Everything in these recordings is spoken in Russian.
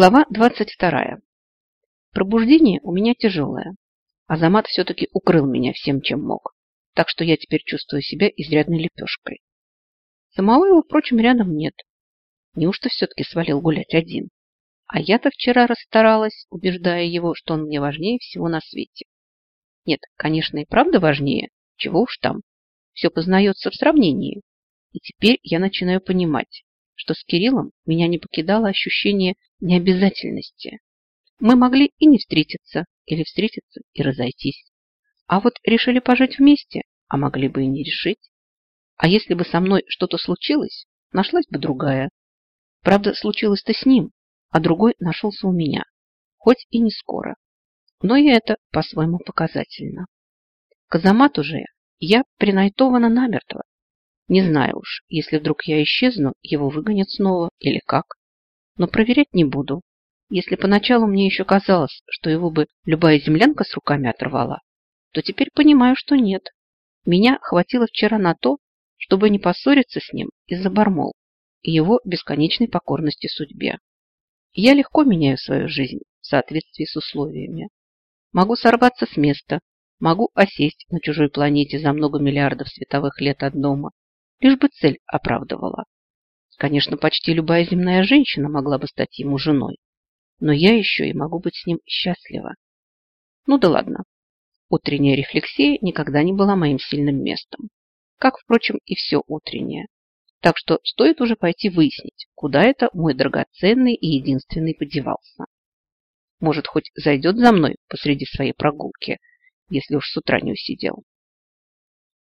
Глава 22. Пробуждение у меня тяжелое. Азамат все-таки укрыл меня всем, чем мог. Так что я теперь чувствую себя изрядной лепешкой. Самого его, впрочем, рядом нет. Неужто все-таки свалил гулять один? А я-то вчера расстаралась, убеждая его, что он мне важнее всего на свете. Нет, конечно, и правда важнее. Чего уж там. Все познается в сравнении. И теперь я начинаю понимать, что с Кириллом меня не покидало ощущение необязательности. Мы могли и не встретиться, или встретиться и разойтись. А вот решили пожить вместе, а могли бы и не решить. А если бы со мной что-то случилось, нашлась бы другая. Правда, случилось-то с ним, а другой нашелся у меня. Хоть и не скоро. Но и это по-своему показательно. Казамат уже я принайтована намертво. Не знаю уж, если вдруг я исчезну, его выгонят снова или как. Но проверять не буду. Если поначалу мне еще казалось, что его бы любая землянка с руками оторвала, то теперь понимаю, что нет. Меня хватило вчера на то, чтобы не поссориться с ним из-за Бармол и его бесконечной покорности судьбе. Я легко меняю свою жизнь в соответствии с условиями. Могу сорваться с места, могу осесть на чужой планете за много миллиардов световых лет от дома лишь бы цель оправдывала. Конечно, почти любая земная женщина могла бы стать ему женой, но я еще и могу быть с ним счастлива. Ну да ладно. Утренняя рефлексия никогда не была моим сильным местом, как, впрочем, и все утреннее. Так что стоит уже пойти выяснить, куда это мой драгоценный и единственный подевался. Может, хоть зайдет за мной посреди своей прогулки, если уж с утра не усидел.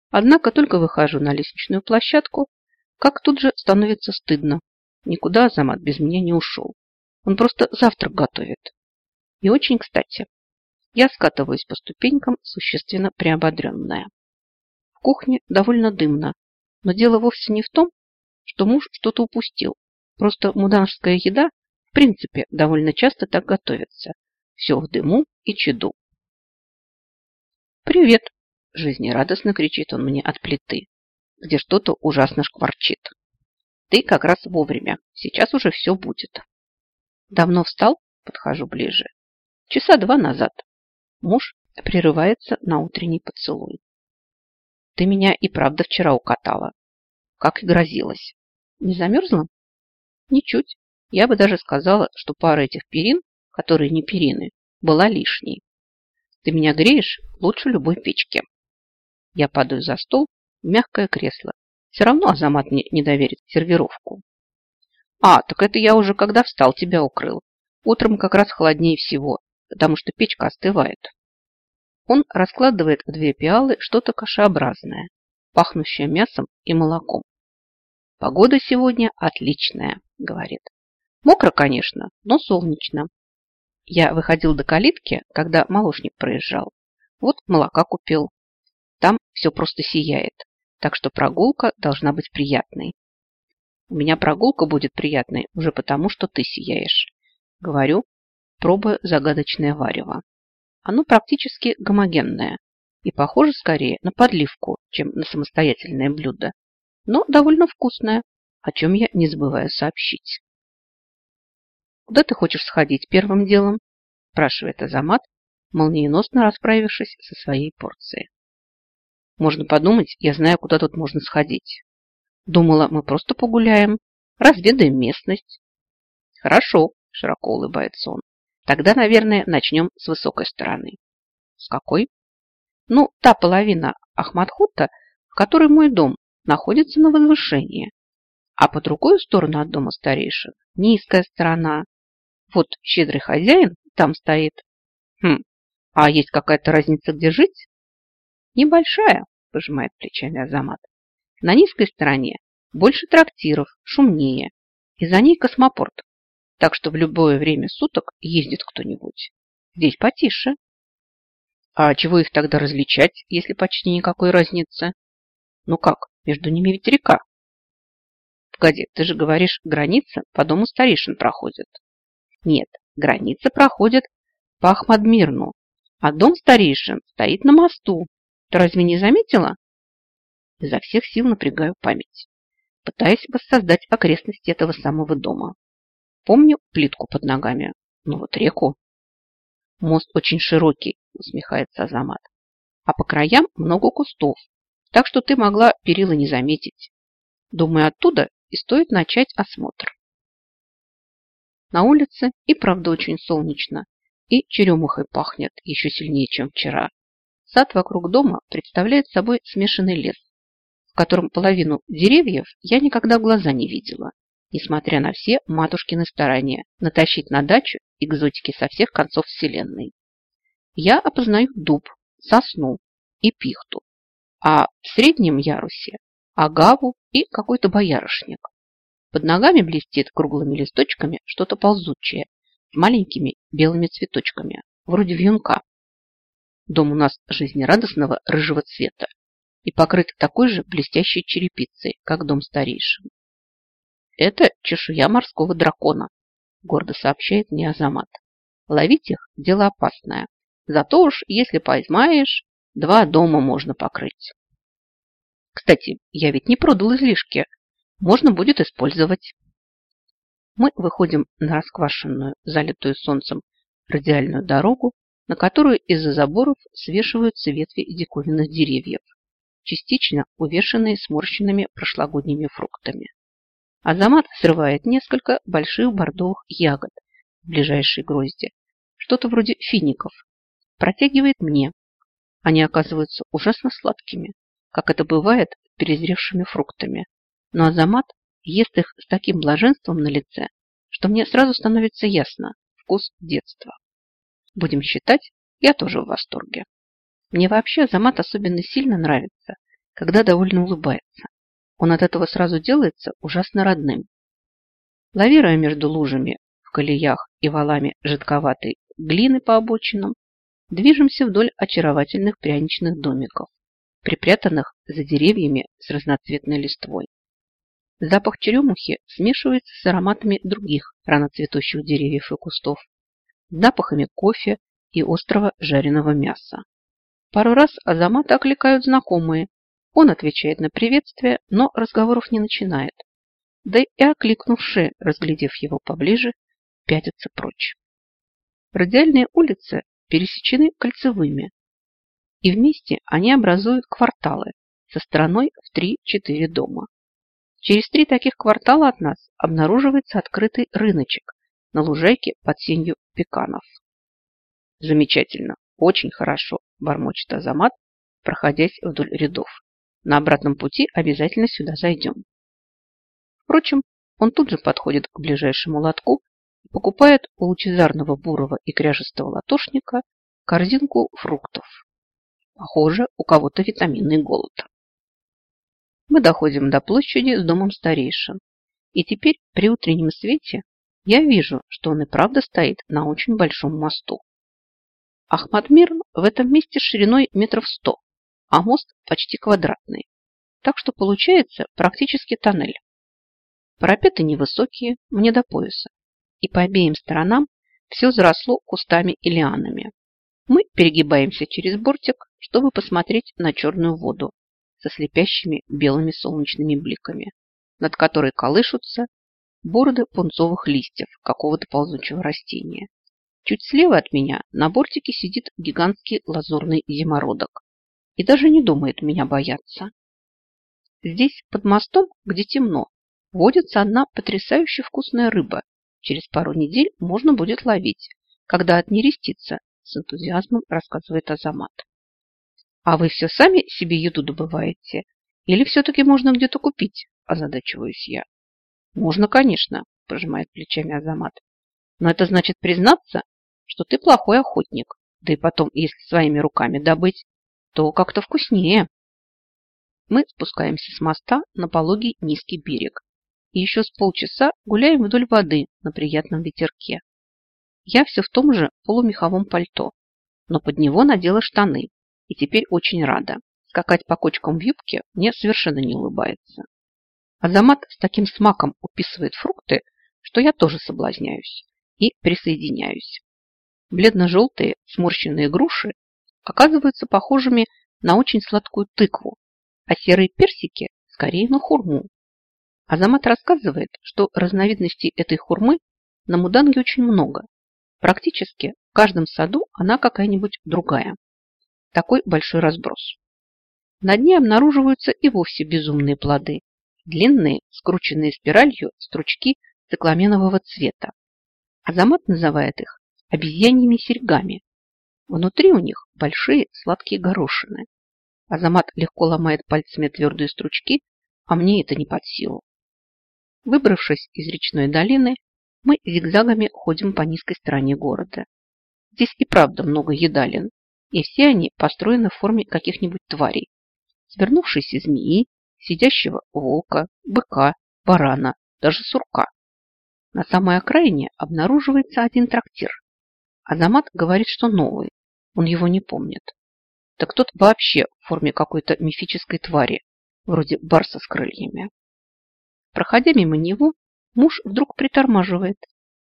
Однако только выхожу на лестничную площадку, как тут же становится стыдно. Никуда Азамат без меня не ушел. Он просто завтрак готовит. И очень кстати. Я скатываюсь по ступенькам, существенно приободренная. В кухне довольно дымно, но дело вовсе не в том, что муж что-то упустил. Просто муданская еда, в принципе, довольно часто так готовится. Все в дыму и чаду. «Привет!» Жизнерадостно кричит он мне от плиты, где что-то ужасно шкварчит. Ты как раз вовремя. Сейчас уже все будет. Давно встал? Подхожу ближе. Часа два назад. Муж прерывается на утренний поцелуй. Ты меня и правда вчера укатала. Как и грозилась. Не замерзла? Ничуть. Я бы даже сказала, что пара этих перин, которые не перины, была лишней. Ты меня греешь лучше любой печки. Я падаю за стол мягкое кресло. Все равно Азамат мне не доверит сервировку. А, так это я уже когда встал, тебя укрыл. Утром как раз холоднее всего, потому что печка остывает. Он раскладывает в две пиалы что-то кашеобразное, пахнущее мясом и молоком. Погода сегодня отличная, говорит. Мокро, конечно, но солнечно. Я выходил до калитки, когда молочник проезжал. Вот молока купил. Там все просто сияет, так что прогулка должна быть приятной. У меня прогулка будет приятной уже потому, что ты сияешь. Говорю, пробуя загадочное варево. Оно практически гомогенное и похоже скорее на подливку, чем на самостоятельное блюдо, но довольно вкусное, о чем я не забываю сообщить. «Куда ты хочешь сходить первым делом?» спрашивает Азамат, молниеносно расправившись со своей порцией. Можно подумать, я знаю, куда тут можно сходить. Думала, мы просто погуляем, разведаем местность. Хорошо, широко улыбается он. Тогда, наверное, начнем с высокой стороны. С какой? Ну, та половина Ахмадхута, в которой мой дом, находится на возвышении. А по другую сторону от дома старейшин низкая сторона. Вот щедрый хозяин там стоит. Хм, а есть какая-то разница, где жить? Небольшая, пожимает плечами Азамат. На низкой стороне больше трактиров, шумнее. И за ней космопорт. Так что в любое время суток ездит кто-нибудь. Здесь потише. А чего их тогда различать, если почти никакой разницы? Ну как, между ними ведь река. Погоди, ты же говоришь, граница по дому старейшин проходит. Нет, граница проходит по Ахмадмирну, а дом старейшин стоит на мосту, ты разве не заметила? Изо всех сил напрягаю память, пытаясь воссоздать окрестности этого самого дома. Помню плитку под ногами, но вот реку. Мост очень широкий, усмехается Азамат. А по краям много кустов, так что ты могла перила не заметить. Думаю, оттуда и стоит начать осмотр. На улице и правда очень солнечно, и черемухой пахнет еще сильнее, чем вчера. Сад вокруг дома представляет собой смешанный лес, в котором половину деревьев я никогда в глаза не видела, несмотря на все матушкины старания натащить на дачу экзотики со всех концов вселенной. Я опознаю дуб, сосну и пихту, а в среднем ярусе агаву и какой-то боярышник. Под ногами блестит круглыми листочками что-то ползучее маленькими белыми цветочками, вроде вьюнка. Дом у нас жизнерадостного рыжего цвета и покрыт такой же блестящей черепицей, как дом старейшин. Это чешуя морского дракона, гордо сообщает мне Азамат. Ловить их – дело опасное. Зато уж, если поймаешь, два дома можно покрыть. Кстати, я ведь не продал излишки. Можно будет использовать. Мы выходим на расквашенную, залитую солнцем, радиальную дорогу на которую из-за заборов свешиваются ветви диковинных деревьев, частично увешанные сморщенными прошлогодними фруктами. Азамат срывает несколько больших бордовых ягод в ближайшей грозди, что-то вроде фиников, протягивает мне. Они оказываются ужасно сладкими, как это бывает с перезревшими фруктами. Но Азамат ест их с таким блаженством на лице, что мне сразу становится ясно – вкус детства. Будем считать, я тоже в восторге. Мне вообще Замат особенно сильно нравится, когда довольно улыбается. Он от этого сразу делается ужасно родным. Лавируя между лужами в колеях и валами жидковатой глины по обочинам, движемся вдоль очаровательных пряничных домиков, припрятанных за деревьями с разноцветной листвой. Запах черемухи смешивается с ароматами других раноцветущих деревьев и кустов, запахами кофе и острого жареного мяса. Пару раз Азамата окликают знакомые. Он отвечает на приветствие, но разговоров не начинает. Да и окликнувшие, разглядев его поближе, пятятся прочь. Радиальные улицы пересечены кольцевыми, и вместе они образуют кварталы со стороной в 3-4 дома. Через три таких квартала от нас обнаруживается открытый рыночек на лужайке под сенью пеканов. Замечательно, очень хорошо, бормочет Азамат, проходясь вдоль рядов. На обратном пути обязательно сюда зайдем. Впрочем, он тут же подходит к ближайшему лотку и покупает у лучезарного бурого и кряжестого латошника корзинку фруктов. Похоже, у кого-то витаминный голод. Мы доходим до площади с домом старейшин. И теперь при утреннем свете я вижу, что он и правда стоит на очень большом мосту. Ахмадмирн в этом месте шириной метров сто, а мост почти квадратный. Так что получается практически тоннель. Парапеты невысокие, мне до пояса. И по обеим сторонам все заросло кустами и лианами. Мы перегибаемся через бортик, чтобы посмотреть на черную воду со слепящими белыми солнечными бликами, над которой колышутся бороды пунцовых листьев какого-то ползучего растения. Чуть слева от меня на бортике сидит гигантский лазурный зимородок и даже не думает меня бояться. Здесь, под мостом, где темно, водится одна потрясающе вкусная рыба. Через пару недель можно будет ловить, когда отнерестится, с энтузиазмом рассказывает Азамат. А вы все сами себе еду добываете? Или все-таки можно где-то купить? Озадачиваюсь я. Можно, конечно, пожимает плечами Азамат. Но это значит признаться, что ты плохой охотник. Да и потом, если своими руками добыть, то как-то вкуснее. Мы спускаемся с моста на пологий низкий берег и еще с полчаса гуляем вдоль воды на приятном ветерке. Я все в том же полумеховом пальто, но под него надела штаны и теперь очень рада. Скакать по кочкам в юбке мне совершенно не улыбается. Азамат с таким смаком уписывает фрукты, что я тоже соблазняюсь и присоединяюсь. Бледно-желтые сморщенные груши оказываются похожими на очень сладкую тыкву, а серые персики скорее на хурму. Азамат рассказывает, что разновидностей этой хурмы На Муданге очень много. Практически в каждом саду она какая-нибудь другая. Такой большой разброс. На дне обнаруживаются и вовсе безумные плоды. Длинные, скрученные спиралью стручки цикламенового цвета. Азамат называет их обезьяньими серьгами. Внутри у них большие сладкие горошины. Азамат легко ломает пальцами твердые стручки, а мне это не под силу. Выбравшись из речной долины, мы зигзагами ходим по низкой стороне города. Здесь и правда много едалин, и все они построены в форме каких-нибудь тварей. Свернувшейся змеи, сидящего волка, быка, барана, даже сурка. На самой окраине обнаруживается один трактир. Азамат говорит, что новый, он его не помнит. Так тот вообще в форме какой-то мифической твари, вроде барса с крыльями. Проходя мимо него, муж вдруг притормаживает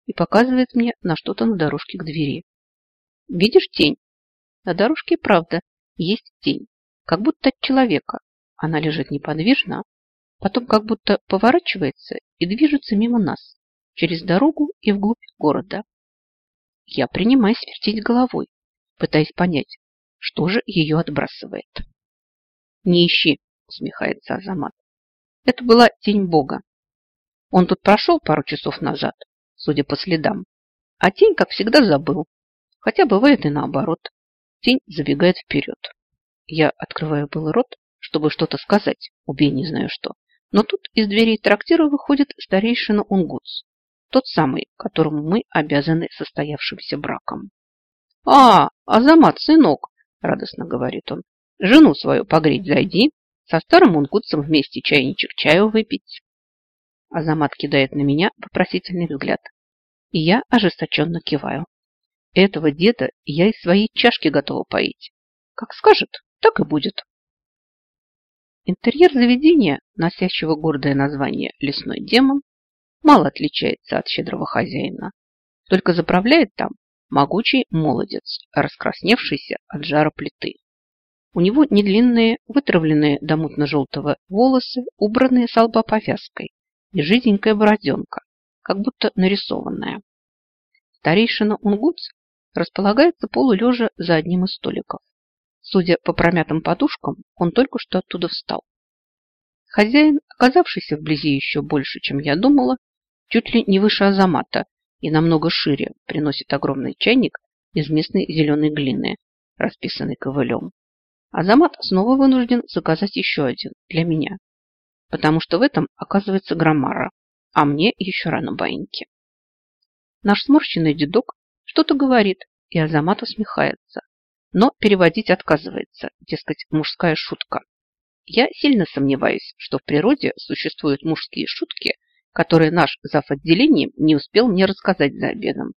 и показывает мне на что-то на дорожке к двери. Видишь тень? На дорожке, правда, есть тень, как будто от человека. Она лежит неподвижно, потом как будто поворачивается и движется мимо нас, через дорогу и вглубь города. Я принимаюсь вертеть головой, пытаясь понять, что же ее отбрасывает. «Не ищи», — усмехается Азамат. «Это была тень Бога. Он тут прошел пару часов назад, судя по следам, а тень, как всегда, забыл. Хотя бывает и наоборот. Тень забегает вперед. Я открываю был рот, чтобы что-то сказать, убей не знаю что. Но тут из дверей трактира выходит старейшина Унгутс, тот самый, которому мы обязаны состоявшимся браком. «А, Азамат, сынок!» – радостно говорит он. «Жену свою погреть зайди, со старым унгутцем вместе чайничек чаю выпить». Азамат кидает на меня вопросительный взгляд, и я ожесточенно киваю. Этого деда я из своей чашки готова поить. Как скажет, так и будет. Интерьер заведения, носящего гордое название «Лесной демон», мало отличается от щедрого хозяина. Только заправляет там могучий молодец, раскрасневшийся от жара плиты. У него недлинные, вытравленные до мутно-желтого волосы, убранные с лба повязкой, и жиденькая бороденка, как будто нарисованная. Старейшина Унгутс располагается полулежа за одним из столиков. Судя по промятым подушкам, он только что оттуда встал. Хозяин, оказавшийся вблизи еще больше, чем я думала, чуть ли не выше Азамата и намного шире, приносит огромный чайник из местной зеленой глины, расписанный ковылем. Азамат снова вынужден заказать еще один для меня, потому что в этом оказывается громара, а мне еще рано баиньки. Наш сморщенный дедок что-то говорит, и Азамат усмехается, но переводить отказывается, дескать, мужская шутка. Я сильно сомневаюсь, что в природе существуют мужские шутки, которые наш зав. отделением не успел мне рассказать за обедом.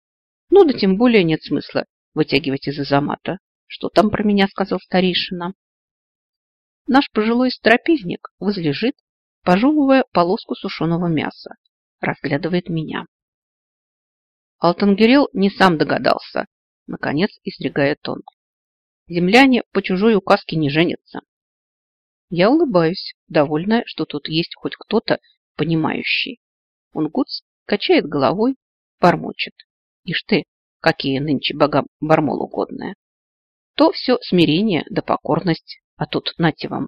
Ну да тем более нет смысла вытягивать из Азамата. Что там про меня сказал старейшина? Наш пожилой стропезник возлежит пожевывая полоску сушеного мяса. Разглядывает меня. Алтангерел не сам догадался. Наконец изрегает он. Земляне по чужой указке не женятся. Я улыбаюсь, довольная, что тут есть хоть кто-то понимающий. Унгутс качает головой, бормочет. Ишь ты, какие нынче богам бормол угодное. То все смирение да покорность, а тут нате вам,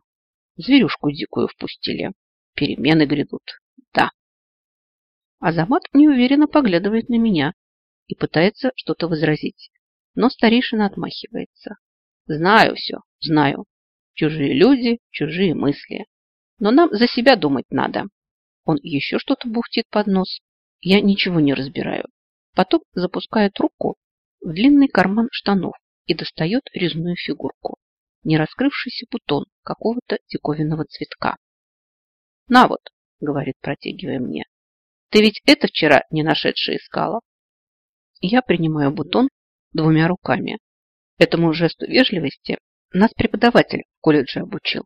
зверюшку дикую впустили. Перемены грядут. Да. Азамат неуверенно поглядывает на меня и пытается что-то возразить. Но старейшина отмахивается. Знаю все, знаю. Чужие люди, чужие мысли. Но нам за себя думать надо. Он еще что-то бухтит под нос. Я ничего не разбираю. Потом запускает руку в длинный карман штанов и достает резную фигурку. Не раскрывшийся бутон какого-то диковинного цветка. «На вот», — говорит, протягивая мне. «Ты ведь это вчера не нашедшая искала?» Я принимаю бутон двумя руками. Этому жесту вежливости нас преподаватель в колледже обучил.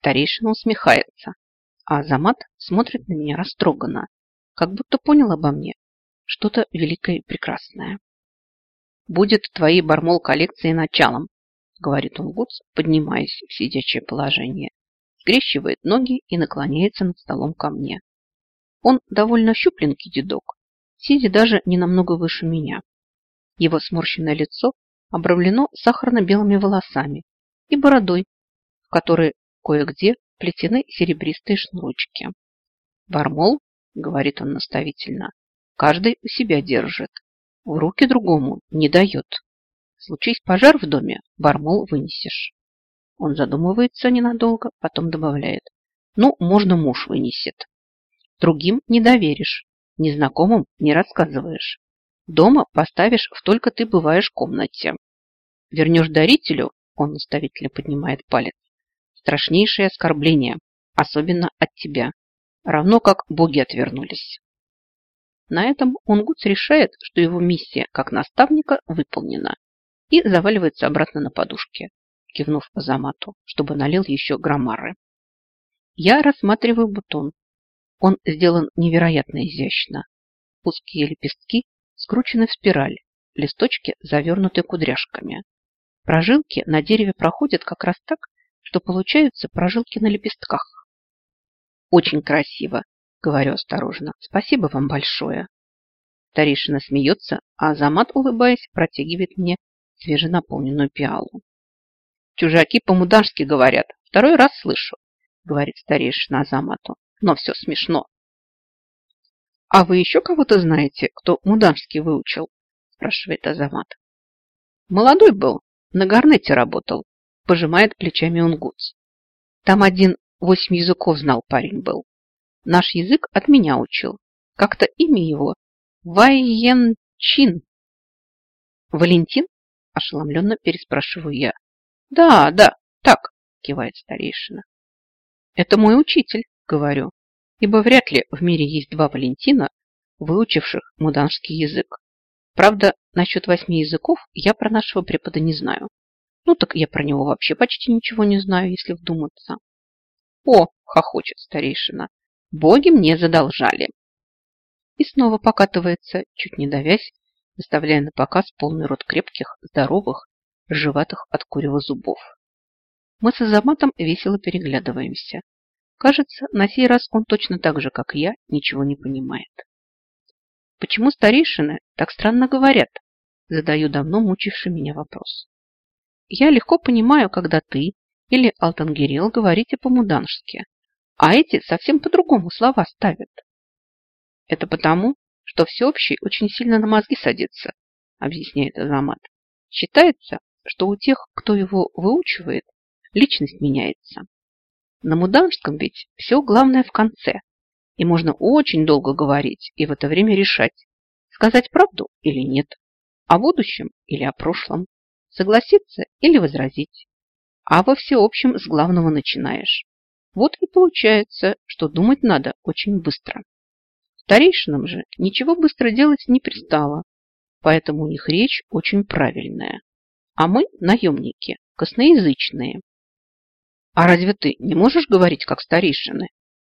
Старейшина усмехается, а Азамат смотрит на меня растроганно, как будто понял обо мне что-то великое и прекрасное. «Будет твоей бармол коллекции началом», — говорит он Гудс, поднимаясь в сидячее положение скрещивает ноги и наклоняется над столом ко мне. Он довольно щупленький дедок, сидя даже не намного выше меня. Его сморщенное лицо обрамлено сахарно-белыми волосами и бородой, в которой кое-где плетены серебристые шнурочки. «Бармол», — говорит он наставительно, — «каждый у себя держит, в руки другому не дает. Случись пожар в доме, бармол вынесешь». Он задумывается ненадолго, потом добавляет, «Ну, можно муж вынесет. Другим не доверишь, незнакомым не рассказываешь. Дома поставишь в только ты бываешь комнате. Вернешь дарителю, он наставительно поднимает палец, страшнейшее оскорбление, особенно от тебя, равно как боги отвернулись. На этом Унгутс решает, что его миссия как наставника выполнена и заваливается обратно на подушке, кивнув Азамату, чтобы налил еще граммары. Я рассматриваю бутон. Он сделан невероятно изящно. Узкие лепестки скручены в спираль, листочки завернуты кудряшками. Прожилки на дереве проходят как раз так, что получаются прожилки на лепестках. Очень красиво, говорю осторожно. Спасибо вам большое. Старейшина смеется, а Азамат, улыбаясь, протягивает мне свеженаполненную пиалу. Чужаки по-мудански говорят. Второй раз слышу, говорит старейшина Азамату. Но все смешно. «А вы еще кого-то знаете, кто муданский выучил?» спрашивает Азамат. «Молодой был, на гарнете работал», пожимает плечами Унгутс. «Там один восемь языков знал парень был. Наш язык от меня учил. Как-то имя его Вайенчин». «Валентин?» – ошеломленно переспрашиваю я. «Да, да, так», – кивает старейшина. «Это мой учитель», – говорю ибо вряд ли в мире есть два Валентина, выучивших муданский язык. Правда, насчет восьми языков я про нашего препода не знаю. Ну так я про него вообще почти ничего не знаю, если вдуматься. О, хохочет старейшина, боги мне задолжали. И снова покатывается, чуть не давясь, выставляя на показ полный рот крепких, здоровых, живатых от курева зубов. Мы с Азаматом весело переглядываемся. Кажется, на сей раз он точно так же, как я, ничего не понимает. Почему старейшины так странно говорят? Задаю давно мучивший меня вопрос. Я легко понимаю, когда ты или Алтангерел говорите по-мудански, а эти совсем по-другому слова ставят. Это потому, что всеобщий очень сильно на мозги садится, объясняет Азамат. Считается, что у тех, кто его выучивает, личность меняется. На муданском ведь все главное в конце. И можно очень долго говорить и в это время решать, сказать правду или нет, о будущем или о прошлом, согласиться или возразить. А во всеобщем с главного начинаешь. Вот и получается, что думать надо очень быстро. Старейшинам же ничего быстро делать не пристало, поэтому у них речь очень правильная. А мы, наемники, косноязычные. «А разве ты не можешь говорить, как старейшины?»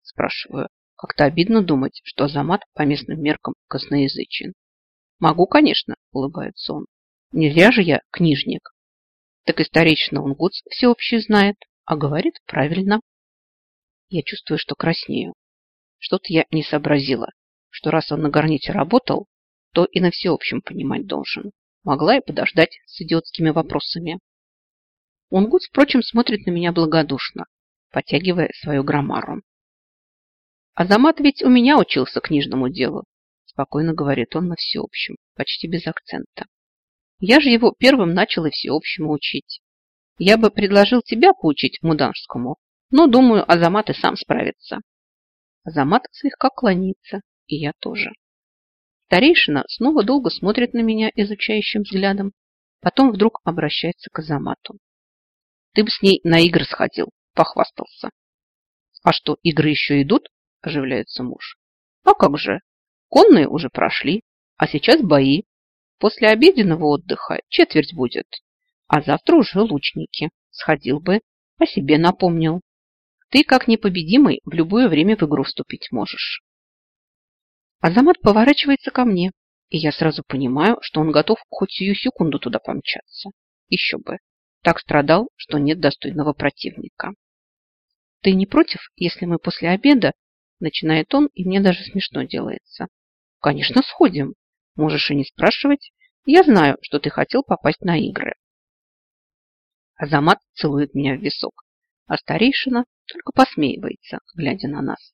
Спрашиваю. Как-то обидно думать, что Азамат по местным меркам косноязычен. «Могу, конечно», – улыбается он. «Не зря же я книжник». Так и старейшина Унгутс всеобщий знает, а говорит правильно. Я чувствую, что краснею. Что-то я не сообразила, что раз он на гарните работал, то и на всеобщем понимать должен. Могла и подождать с идиотскими вопросами. Унгут, впрочем, смотрит на меня благодушно, потягивая свою граммару. «Азамат ведь у меня учился книжному делу», спокойно говорит он на всеобщем, почти без акцента. «Я же его первым начал и всеобщему учить. Я бы предложил тебя поучить муданскому, но, думаю, Азамат и сам справится». Азамат слегка клонится, и я тоже. Старейшина снова долго смотрит на меня изучающим взглядом, потом вдруг обращается к Азамату. Ты бы с ней на игры сходил, похвастался. А что, игры еще идут? Оживляется муж. А как же? Конные уже прошли, а сейчас бои. После обеденного отдыха четверть будет. А завтра уже лучники. Сходил бы, о себе напомнил. Ты, как непобедимый, в любое время в игру вступить можешь. Азамат поворачивается ко мне, и я сразу понимаю, что он готов хоть сию секунду туда помчаться. Еще бы. Так страдал, что нет достойного противника. Ты не против, если мы после обеда, начинает он, и мне даже смешно делается. Конечно, сходим. Можешь и не спрашивать. Я знаю, что ты хотел попасть на игры. Азамат целует меня в висок, а старейшина только посмеивается, глядя на нас.